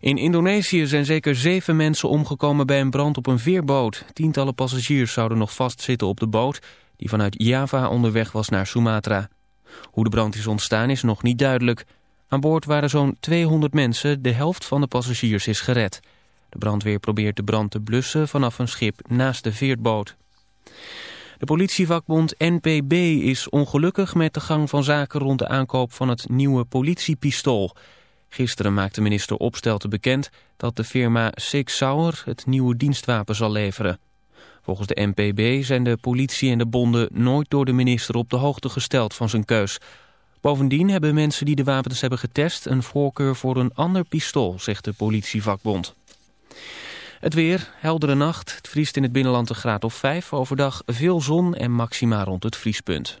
In Indonesië zijn zeker zeven mensen omgekomen bij een brand op een veerboot. Tientallen passagiers zouden nog vastzitten op de boot... die vanuit Java onderweg was naar Sumatra. Hoe de brand is ontstaan is nog niet duidelijk. Aan boord waren zo'n 200 mensen, de helft van de passagiers is gered. De brandweer probeert de brand te blussen vanaf een schip naast de veerboot. De politievakbond NPB is ongelukkig met de gang van zaken rond de aankoop van het nieuwe politiepistool. Gisteren maakte minister Opstelten bekend dat de firma Sig Sauer het nieuwe dienstwapen zal leveren. Volgens de NPB zijn de politie en de bonden nooit door de minister op de hoogte gesteld van zijn keus. Bovendien hebben mensen die de wapens hebben getest een voorkeur voor een ander pistool, zegt de politievakbond. Het weer, heldere nacht. Het vriest in het binnenland een graad of 5. Overdag veel zon en maxima rond het vriespunt.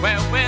Wondering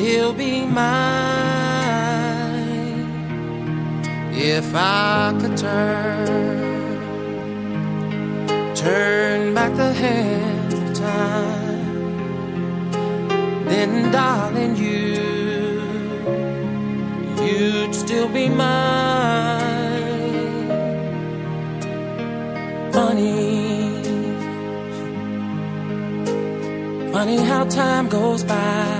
still be mine. If I could turn, turn back the hands of time, then darling, you, you'd still be mine. funny. Funny how time goes by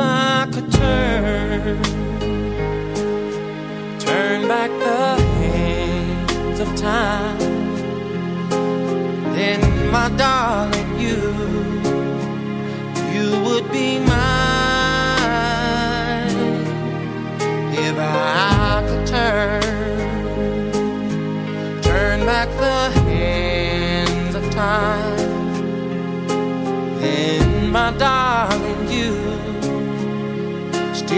I could turn, turn back the hands of time, then my darling, you, you would be mine. If I could turn back the hands of time,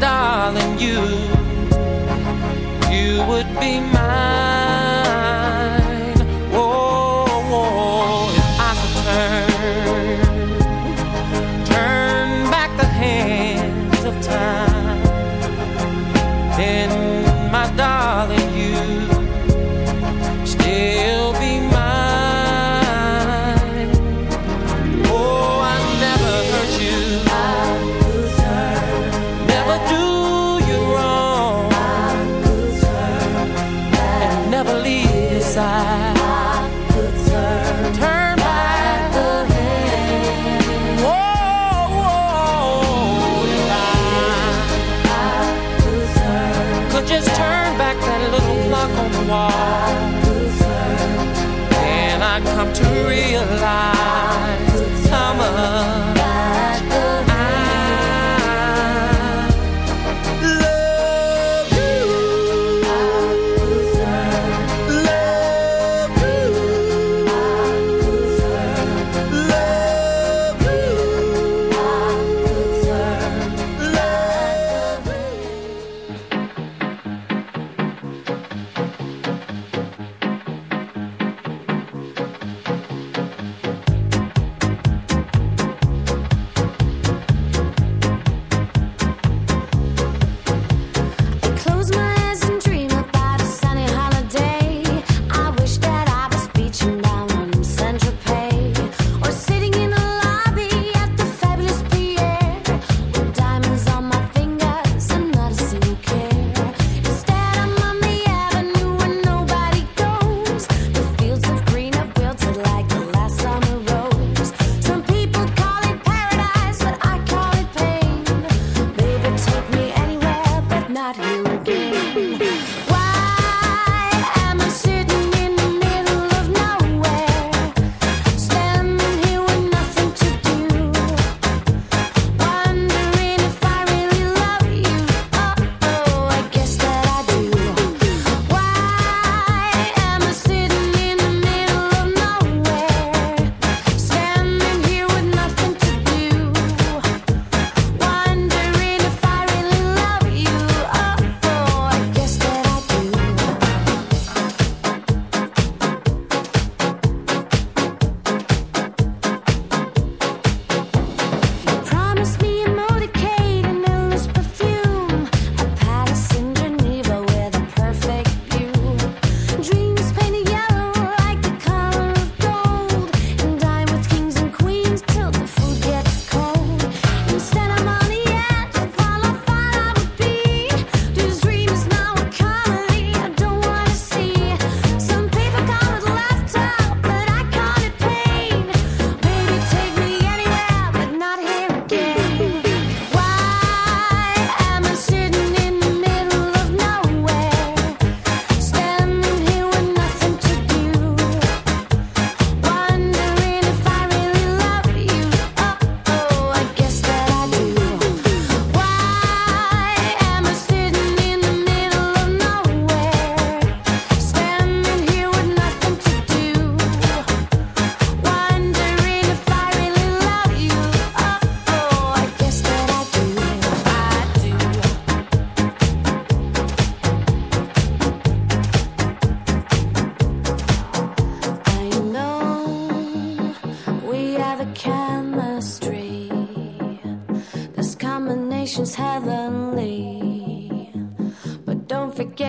Darling, you, you would be mine.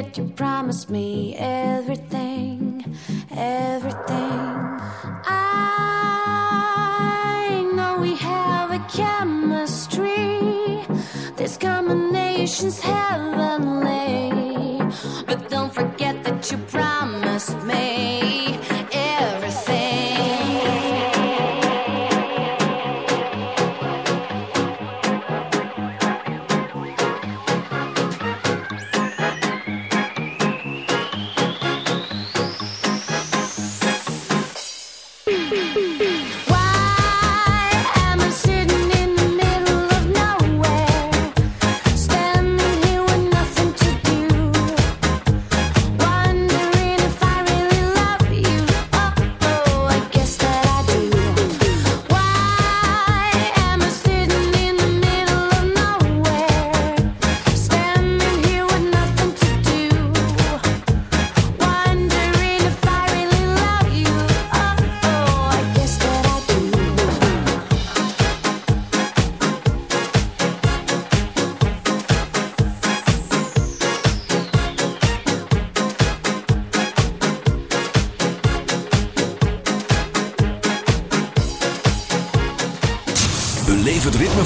that you promised me everything.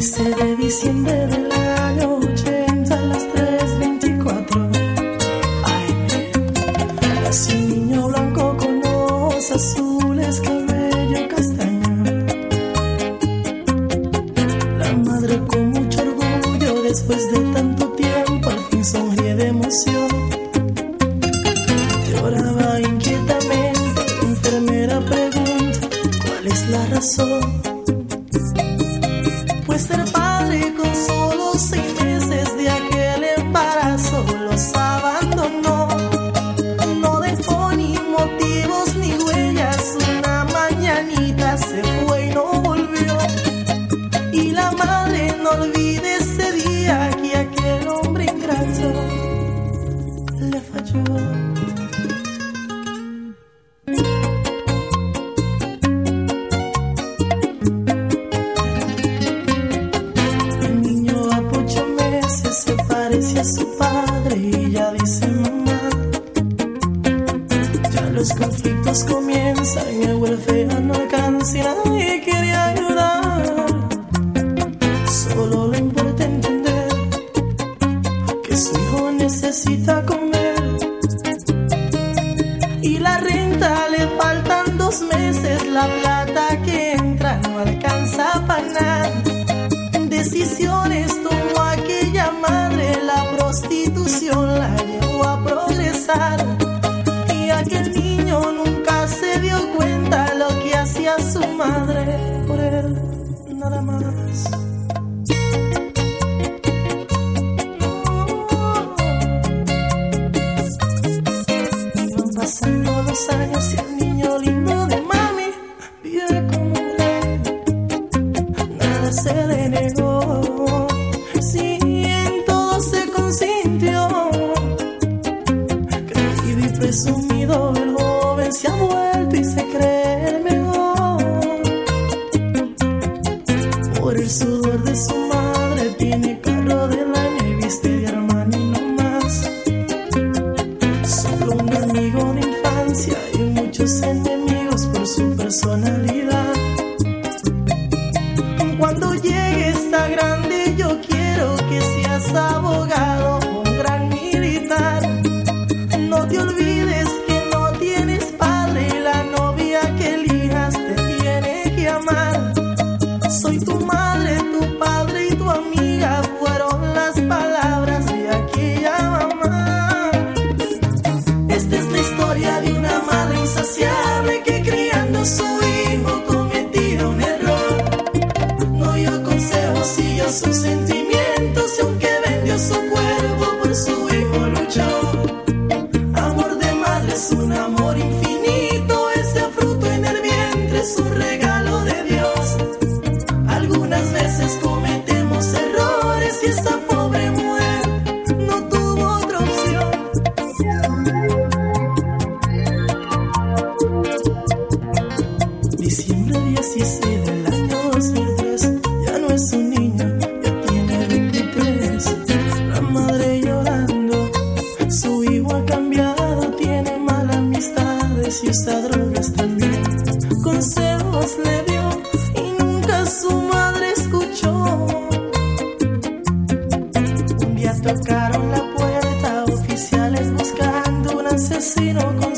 13 de diciembre del sabe o seu le dio y nunca su madre escuchó. Un día tocaron la puerta oficiales buscando un asesino.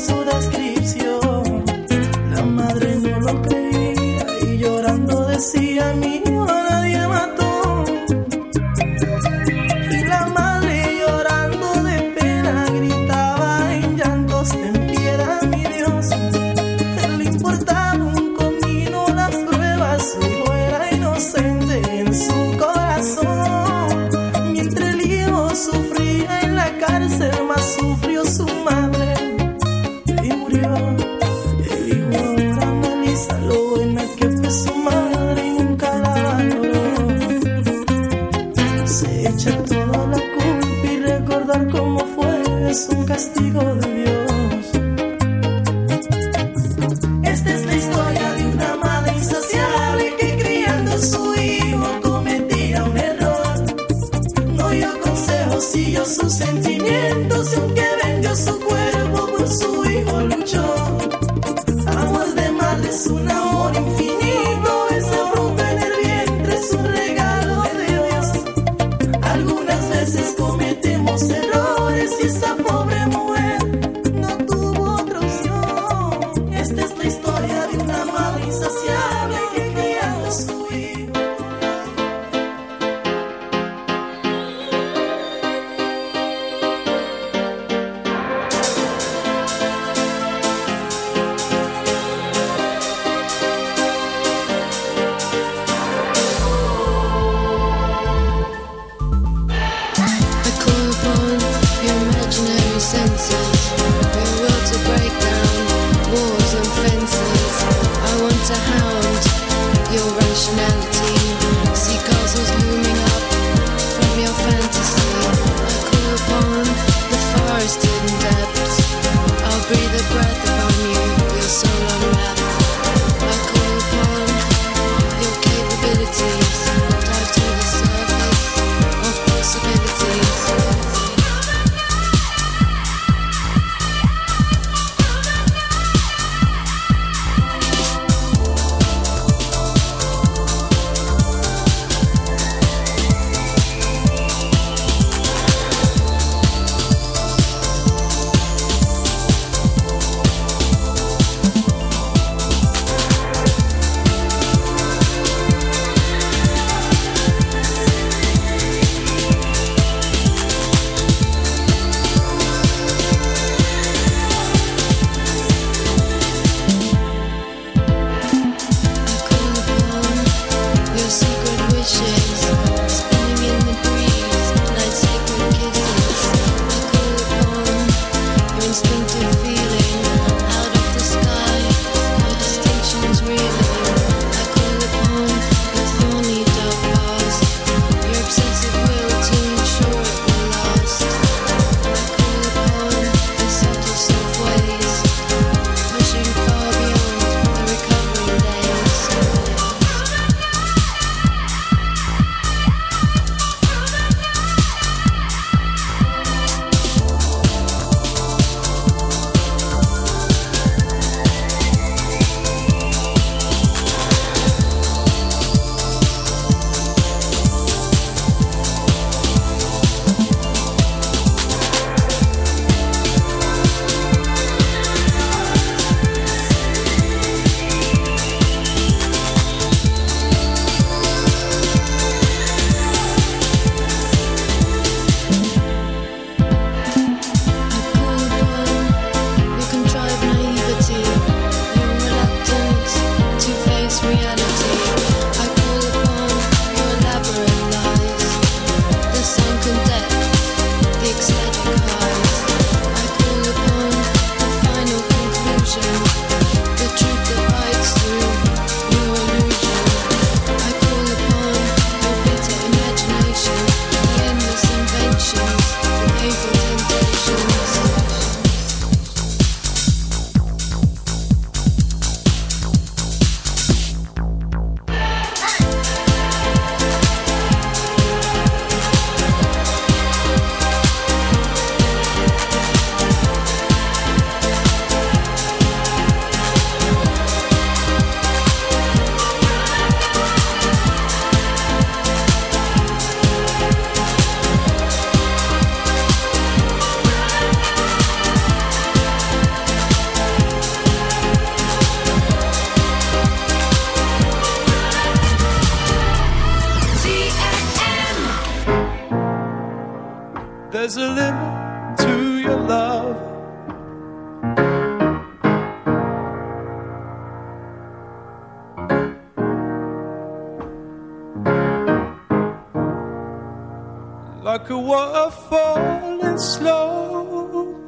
senses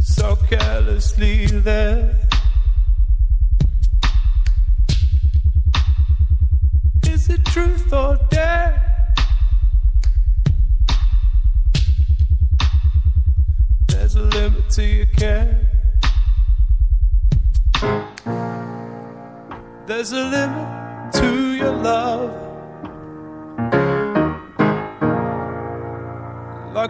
So carelessly there.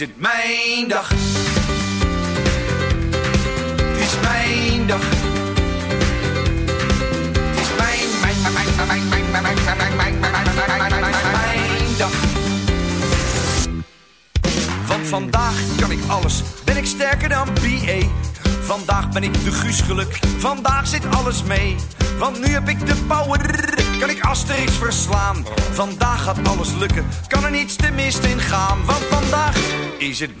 Is het mijn dag. Het is mijn dag. Het is mijn, mijn, mijn, mijn, mijn, mijn, mijn, mijn, mijn, mijn, mijn, mijn, mijn, dag. Want vandaag kan ik alles, ben ik sterker dan BA. Vandaag ben ik de Guus geluk, vandaag zit alles mee. Is het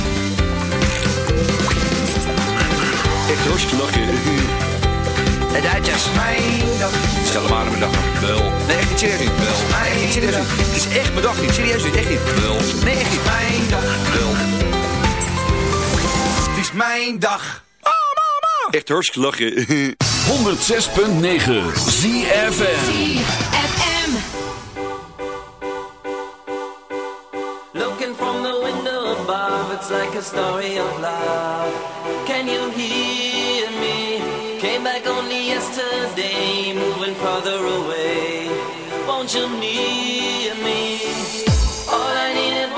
Echt hartstikke lachen. De Duitsers. Mijn dag. Stel maar aan mijn dag. Wel. Nee, echt niet serieus niet. Wel. Nee, echt niet serieus niet. Het is echt mijn dag niet. Serieus niet. Echt niet. Wel. Nee, echt niet. Mijn dag. Wel. Het is mijn dag. Echt hartstikke lachen. 106.9 ZFM. A story of love. Can you hear me? Came back only yesterday, moving farther away. Won't you near me? All I needed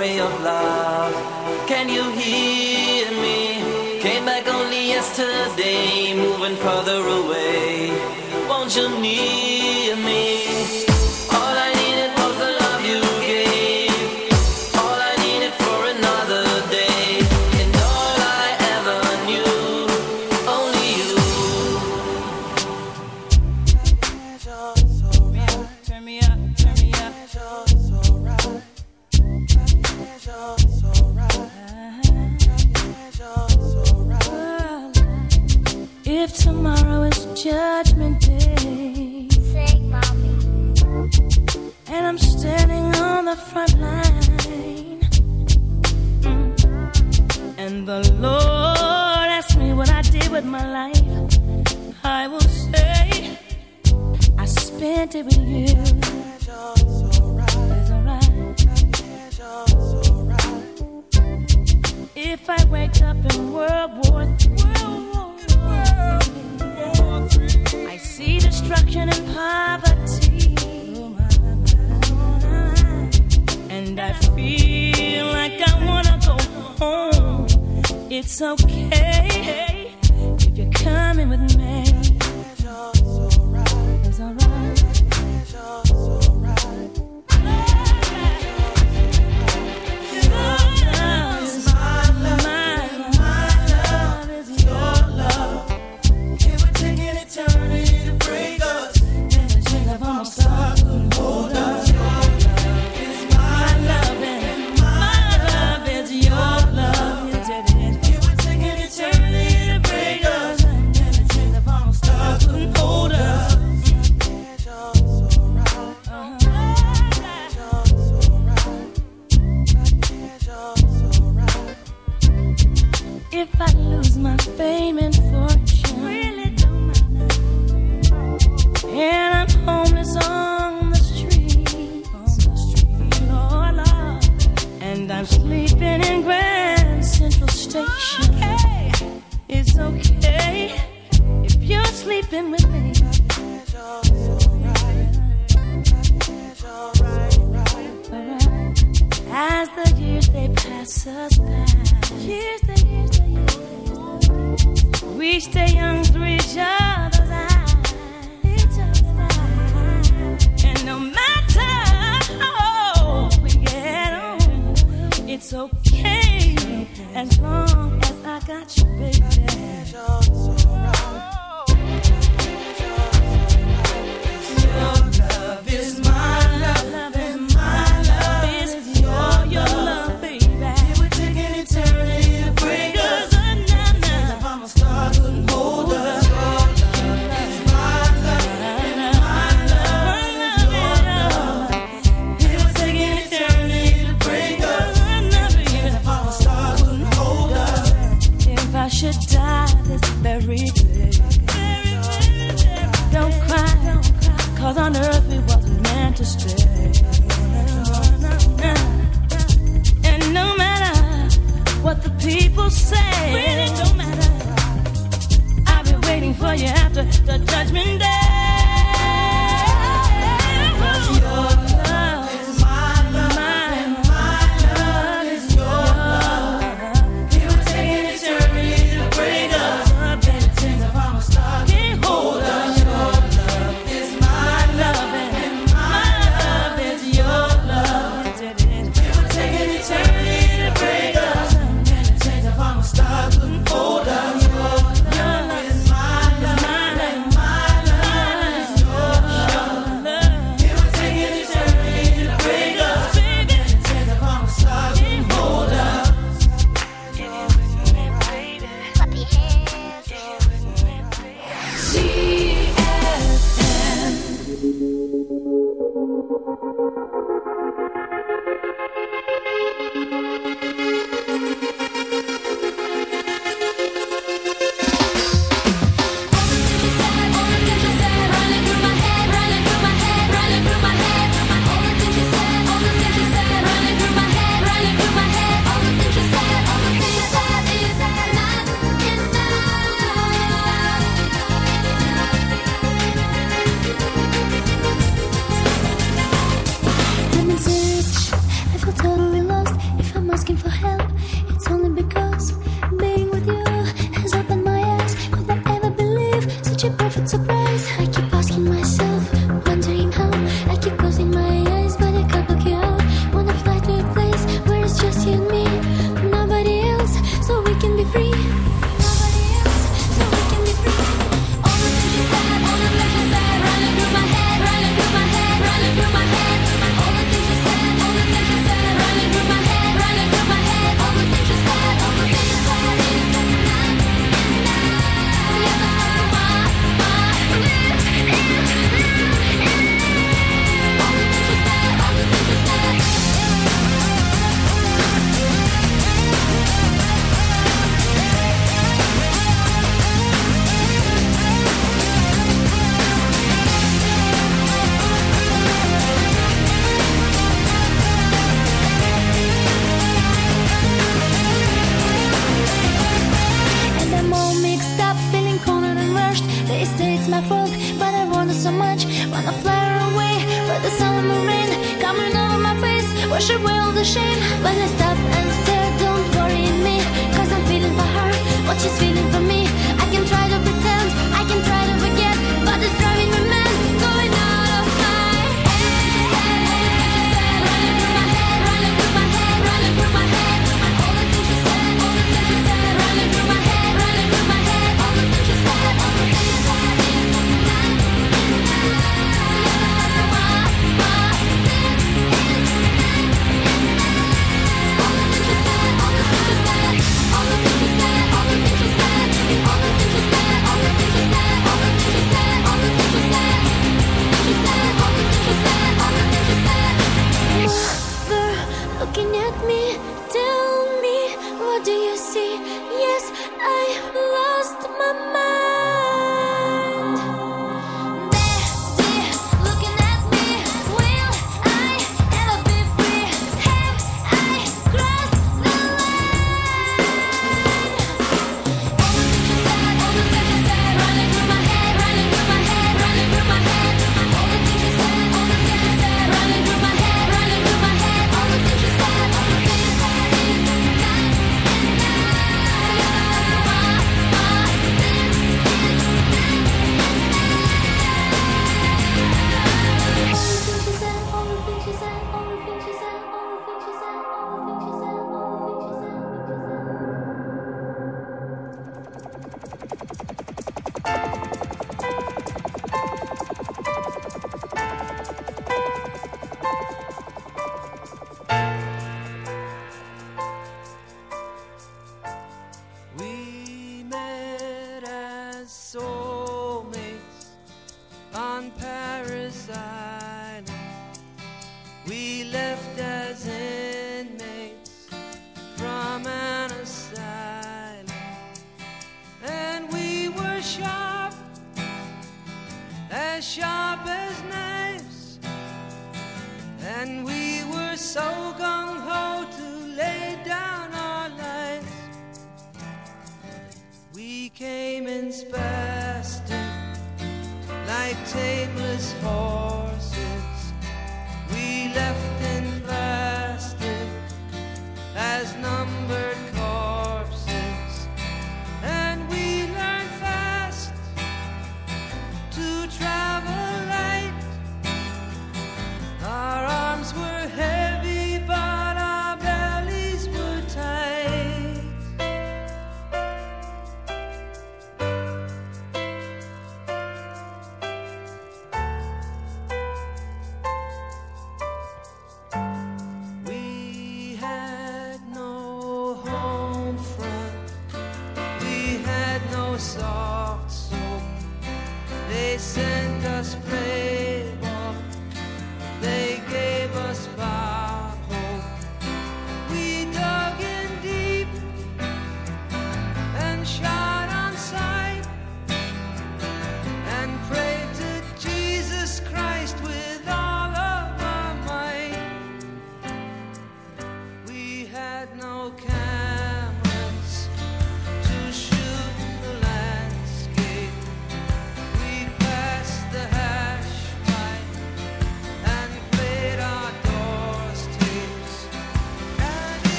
story of love. Can you hear me? Came back only yesterday, moving further away. Won't you need?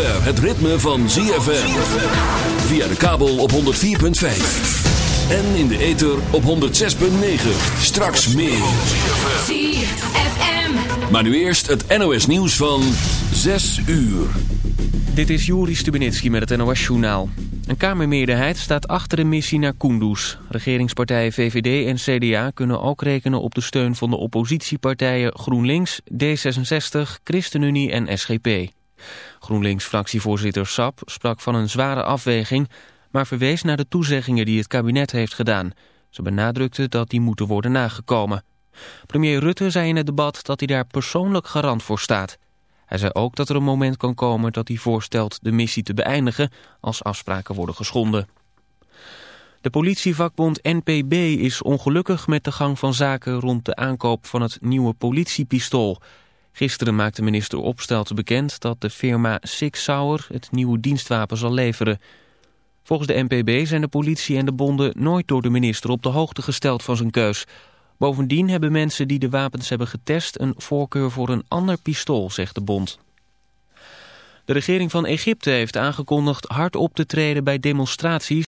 Zover het ritme van ZFM. Via de kabel op 104.5. En in de ether op 106.9. Straks meer. ZFM. Maar nu eerst het NOS nieuws van 6 uur. Dit is Juri Stubenitski met het NOS-journaal. Een Kamermeerderheid staat achter de missie naar Kunduz. Regeringspartijen VVD en CDA kunnen ook rekenen op de steun van de oppositiepartijen GroenLinks, D66, ChristenUnie en SGP. GroenLinks-fractievoorzitter Sap sprak van een zware afweging... maar verwees naar de toezeggingen die het kabinet heeft gedaan. Ze benadrukte dat die moeten worden nagekomen. Premier Rutte zei in het debat dat hij daar persoonlijk garant voor staat... Hij zei ook dat er een moment kan komen dat hij voorstelt de missie te beëindigen als afspraken worden geschonden. De politievakbond NPB is ongelukkig met de gang van zaken rond de aankoop van het nieuwe politiepistool. Gisteren maakte minister Opstelten bekend dat de firma Six Sauer het nieuwe dienstwapen zal leveren. Volgens de NPB zijn de politie en de bonden nooit door de minister op de hoogte gesteld van zijn keus... Bovendien hebben mensen die de wapens hebben getest een voorkeur voor een ander pistool, zegt de bond. De regering van Egypte heeft aangekondigd hard op te treden bij demonstraties